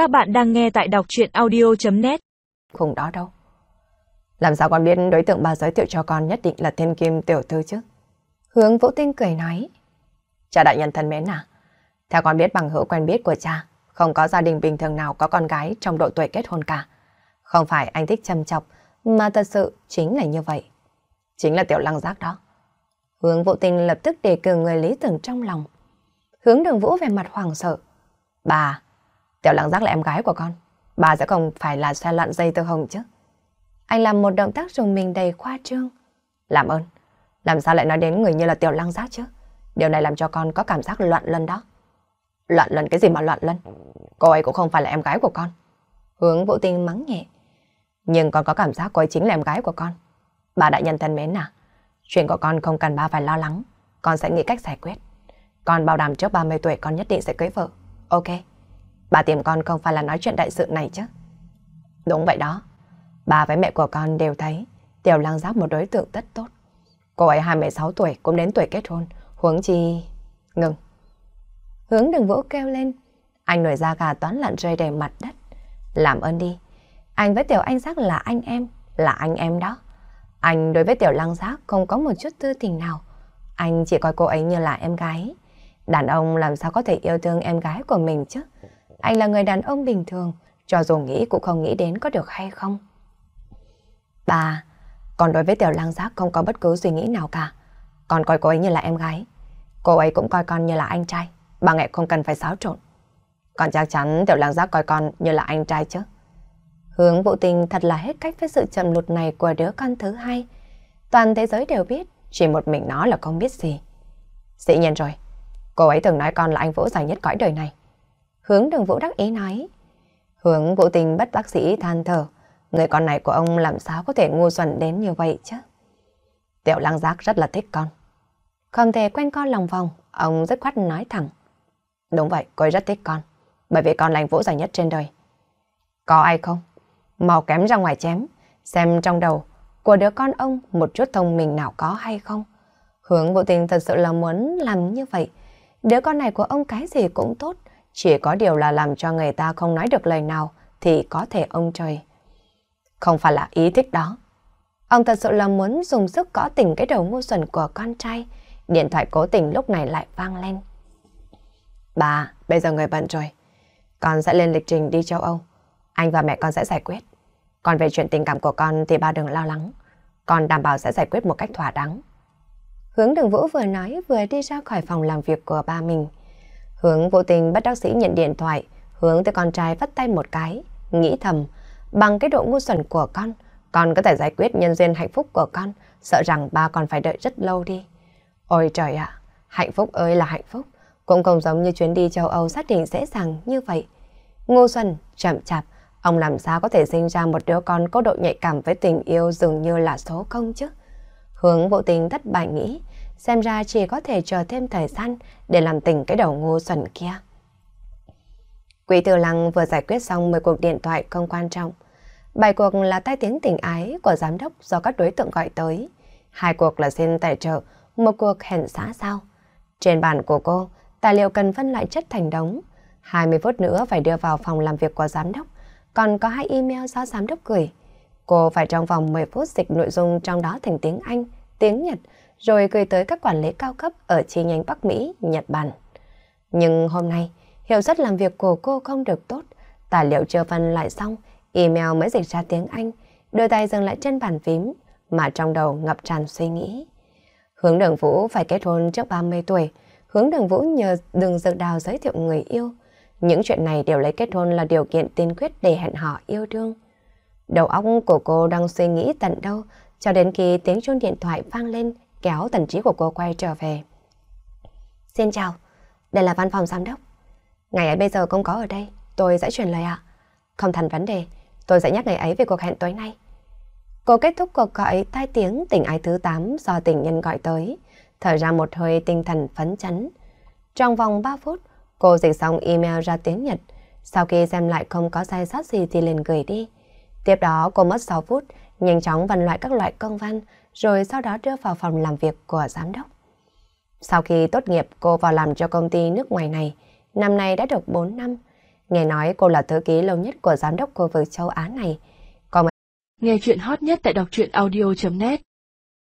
Các bạn đang nghe tại đọc chuyện audio.net Không đó đâu. Làm sao con biết đối tượng bà giới thiệu cho con nhất định là thiên kim tiểu thư chứ? Hướng Vũ Tinh cười nói. Cha đại nhân thân mến à? Theo con biết bằng hữu quen biết của cha, không có gia đình bình thường nào có con gái trong độ tuổi kết hôn cả. Không phải anh thích chăm chọc, mà thật sự chính là như vậy. Chính là tiểu lăng giác đó. Hướng Vũ Tinh lập tức đề cử người lý tưởng trong lòng. Hướng đường Vũ về mặt hoàng sợ. Bà, tiểu lăng giác là em gái của con. Bà sẽ không phải là xe loạn dây tơ hồng chứ. Anh làm một động tác dùng mình đầy khoa trương. Làm ơn, làm sao lại nói đến người như là tiểu lăng giác chứ? Điều này làm cho con có cảm giác loạn lân đó. Loạn lân cái gì mà loạn lân? Cô ấy cũng không phải là em gái của con. Hướng Vũ Tinh mắng nhẹ. Nhưng con có cảm giác cô ấy chính là em gái của con. Bà đại nhân thân mến à, chuyện của con không cần ba phải lo lắng. Con sẽ nghĩ cách giải quyết. Con bảo đảm trước 30 tuổi con nhất định sẽ cưới vợ. Ok. Bà tìm con không phải là nói chuyện đại sự này chứ. Đúng vậy đó. Bà với mẹ của con đều thấy Tiểu Lăng Giáp một đối tượng rất tốt. Cô ấy 26 tuổi, cũng đến tuổi kết hôn. Huống chi... Ngừng. Hướng đừng vỗ kêu lên. Anh nổi da gà toán lặn rơi đầy mặt đất. Làm ơn đi. Anh với Tiểu Anh Giác là anh em. Là anh em đó. Anh đối với Tiểu Lăng Giác không có một chút tư tình nào. Anh chỉ coi cô ấy như là em gái. Đàn ông làm sao có thể yêu thương em gái của mình chứ? Anh là người đàn ông bình thường, cho dù nghĩ cũng không nghĩ đến có được hay không. Bà, còn đối với Tiểu Lang Giác không có bất cứ suy nghĩ nào cả. còn coi cô ấy như là em gái. Cô ấy cũng coi con như là anh trai. Bà mẹ không cần phải xáo trộn. còn chắc chắn Tiểu Lang Giác coi con như là anh trai chứ. Hướng Vũ Tình thật là hết cách với sự chậm lụt này của đứa con thứ hai. Toàn thế giới đều biết, chỉ một mình nó là không biết gì. Dĩ nhiên rồi, cô ấy từng nói con là anh Vũ dài nhất cõi đời này. Hướng đường Vũ đắc ý nói. Hướng Vũ Tình bất bác sĩ than thở. Người con này của ông làm sao có thể ngu xuẩn đến như vậy chứ? Tiểu lăng giác rất là thích con. Không thể quen con lòng vòng, ông rất khoát nói thẳng. Đúng vậy, cô ấy rất thích con. Bởi vì con là anh Vũ dài nhất trên đời. Có ai không? Mau kém ra ngoài chém. Xem trong đầu của đứa con ông một chút thông minh nào có hay không. Hướng Vũ Tình thật sự là muốn làm như vậy. Đứa con này của ông cái gì cũng tốt. Chỉ có điều là làm cho người ta không nói được lời nào thì có thể ông trời. Không phải là ý thích đó. Ông thật sự là muốn dùng sức gõ tình cái đầu ngu xuẩn của con trai. Điện thoại cố tình lúc này lại vang lên. Bà, bây giờ người bận rồi. Con sẽ lên lịch trình đi châu Âu. Anh và mẹ con sẽ giải quyết. Còn về chuyện tình cảm của con thì ba đừng lo lắng. Con đảm bảo sẽ giải quyết một cách thỏa đáng. Hướng đường Vũ vừa nói vừa đi ra khỏi phòng làm việc của ba mình. Hướng vô tình bắt đắc sĩ nhận điện thoại, hướng tới con trai vắt tay một cái, nghĩ thầm, bằng cái độ ngu xuẩn của con, con có thể giải quyết nhân duyên hạnh phúc của con, sợ rằng ba còn phải đợi rất lâu đi. Ôi trời ạ, hạnh phúc ơi là hạnh phúc, cũng không giống như chuyến đi châu Âu xác định dễ dàng như vậy. Ngô xuẩn, chậm chạp, ông làm sao có thể sinh ra một đứa con có độ nhạy cảm với tình yêu dường như là số không chứ? Hướng vô tình thất bại nghĩ, xem ra chỉ có thể chờ thêm thời gian để làm tỉnh cái đầu ngu xuẩn kia. Quý Tư Lăng vừa giải quyết xong 10 cuộc điện thoại không quan trọng. Bài cuộc là tai tiếng tình ái của giám đốc do các đối tượng gọi tới. Hai cuộc là xin tài trợ, một cuộc hẹn xã giao. Trên bàn của cô, tài liệu cần phân loại chất thành đống. 20 phút nữa phải đưa vào phòng làm việc của giám đốc. Còn có hai email do giám đốc gửi. Cô phải trong vòng 10 phút dịch nội dung trong đó thành tiếng Anh, tiếng Nhật, rồi gửi tới các quản lý cao cấp ở chi nhánh Bắc Mỹ, Nhật Bản. Nhưng hôm nay, hiệu suất làm việc của cô không được tốt. Tài liệu chưa phân lại xong, email mới dịch ra tiếng Anh, đôi tay dừng lại trên bàn phím, mà trong đầu ngập tràn suy nghĩ. Hướng đường Vũ phải kết hôn trước 30 tuổi, hướng đường Vũ nhờ đường dược đào giới thiệu người yêu. Những chuyện này đều lấy kết hôn là điều kiện tiên quyết để hẹn hò yêu đương. Đầu óc của cô đang suy nghĩ tận đâu, cho đến khi tiếng chuông điện thoại vang lên kéo tần trí của cô quay trở về. Xin chào, đây là văn phòng giám đốc. Ngày ấy bây giờ không có ở đây, tôi sẽ truyền lời ạ. Không thành vấn đề, tôi sẽ nhắc ngày ấy về cuộc hẹn tối nay. Cô kết thúc cuộc gọi tai tiếng tình ái thứ 8 do tình nhân gọi tới, thở ra một hơi tinh thần phấn chấn. Trong vòng 3 phút, cô dịch xong email ra tiếng Nhật, sau khi xem lại không có sai sót gì thì liền gửi đi. Tiếp đó cô mất 6 phút, nhanh chóng phân loại các loại công văn, rồi sau đó đưa vào phòng làm việc của giám đốc. Sau khi tốt nghiệp, cô vào làm cho công ty nước ngoài này, năm nay đã được 4 năm. Nghe nói cô là thư ký lâu nhất của giám đốc khu vực châu Á này. Có mấy... Nghe chuyện hot nhất tại đọc truyện audio.net